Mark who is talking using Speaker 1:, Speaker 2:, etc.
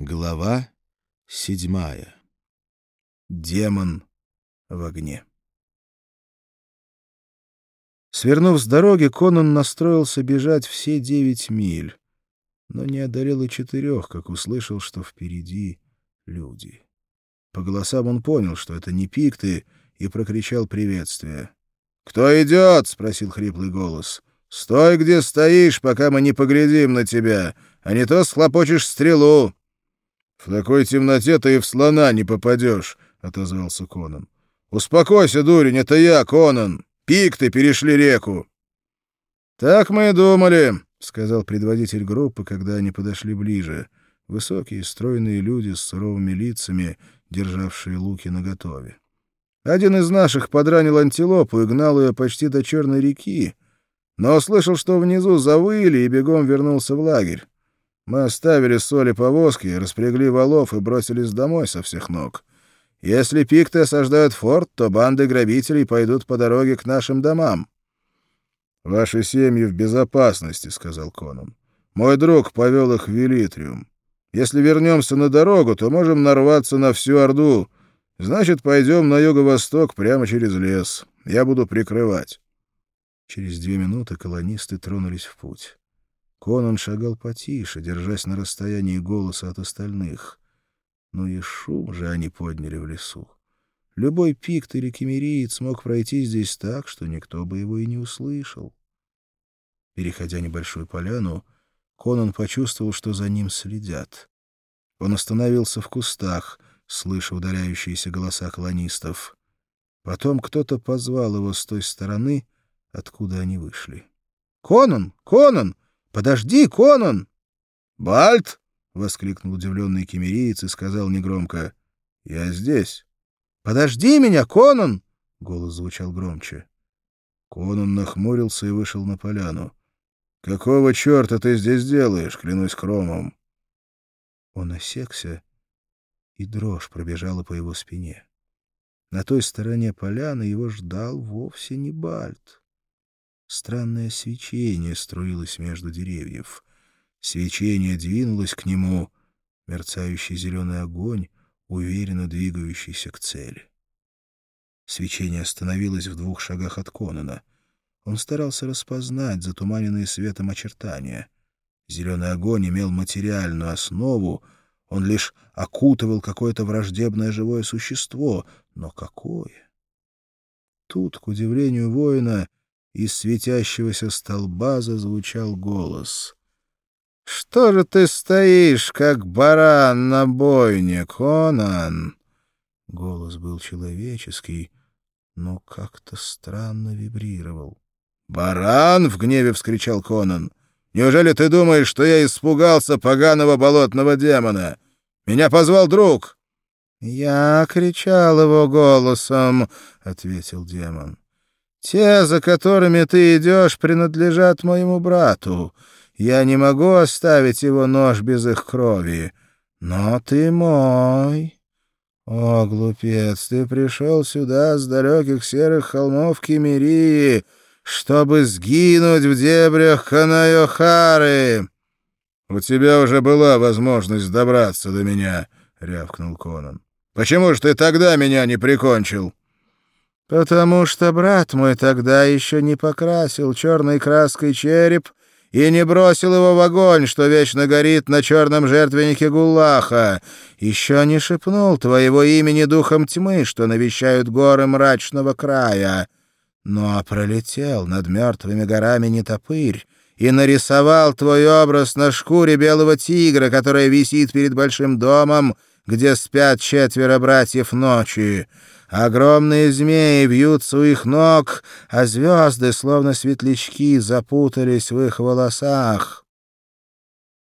Speaker 1: Глава седьмая. Демон в огне. Свернув с дороги, Конан настроился бежать все девять миль, но не одолел и четырех, как услышал, что впереди люди. По голосам он понял, что это не пикты, и прокричал приветствие. «Кто идет?» — спросил хриплый голос. «Стой, где стоишь, пока мы не поглядим на тебя, а не то схлопочешь стрелу». «В такой темноте ты и в слона не попадешь», — отозвался Конан. «Успокойся, дурень, это я, Конан. Пик ты перешли реку». «Так мы и думали», — сказал предводитель группы, когда они подошли ближе. Высокие, стройные люди с суровыми лицами, державшие луки наготове. Один из наших подранил антилопу и гнал ее почти до Черной реки, но услышал, что внизу завыли, и бегом вернулся в лагерь. Мы оставили соли повозки, распрягли валов и бросились домой со всех ног. Если пикты осаждают форт, то банды грабителей пойдут по дороге к нашим домам. — Ваши семьи в безопасности, — сказал Конан. — Мой друг повел их в Велитриум. Если вернемся на дорогу, то можем нарваться на всю Орду. Значит, пойдем на юго-восток прямо через лес. Я буду прикрывать. Через две минуты колонисты тронулись в путь. Конан шагал потише, держась на расстоянии голоса от остальных. Ну и шум же они подняли в лесу. Любой пикт или кемериец мог пройти здесь так, что никто бы его и не услышал. Переходя небольшую поляну, Конан почувствовал, что за ним следят. Он остановился в кустах, слыша ударяющиеся голоса колонистов. Потом кто-то позвал его с той стороны, откуда они вышли. «Конан! Конан! Подожди, Конан! Бальт! воскликнул удивленный кемериец и сказал негромко. Я здесь. Подожди меня, Конан! голос звучал громче. Конан нахмурился и вышел на поляну. Какого черта ты здесь делаешь, клянусь кромом? Он осекся, и дрожь пробежала по его спине. На той стороне поляны его ждал вовсе не Бальт. Странное свечение струилось между деревьев. Свечение двинулось к нему, мерцающий зеленый огонь, уверенно двигающийся к цели. Свечение остановилось в двух шагах от Конона. Он старался распознать затуманенные светом очертания. Зеленый огонь имел материальную основу, он лишь окутывал какое-то враждебное живое существо. Но какое? Тут, к удивлению воина, из светящегося столба зазвучал голос. «Что же ты стоишь, как баран на бойне, Конан?» Голос был человеческий, но как-то странно вибрировал. «Баран!» — в гневе вскричал Конан. «Неужели ты думаешь, что я испугался поганого болотного демона? Меня позвал друг!» «Я кричал его голосом», — ответил демон. Те, за которыми ты идешь, принадлежат моему брату. Я не могу оставить его нож без их крови. Но ты мой. О, глупец, ты пришел сюда с далеких серых холмов Кемерии, чтобы сгинуть в дебрях Канайохары. — У тебя уже была возможность добраться до меня, — рявкнул Конан. — Почему же ты тогда меня не прикончил? — «Потому что брат мой тогда еще не покрасил черной краской череп и не бросил его в огонь, что вечно горит на черном жертвеннике Гулаха, еще не шепнул твоего имени духом тьмы, что навещают горы мрачного края, но пролетел над мертвыми горами нетопырь, и нарисовал твой образ на шкуре белого тигра, которая висит перед большим домом, где спят четверо братьев ночи. Огромные змеи вьются у их ног, а звезды, словно светлячки, запутались в их волосах.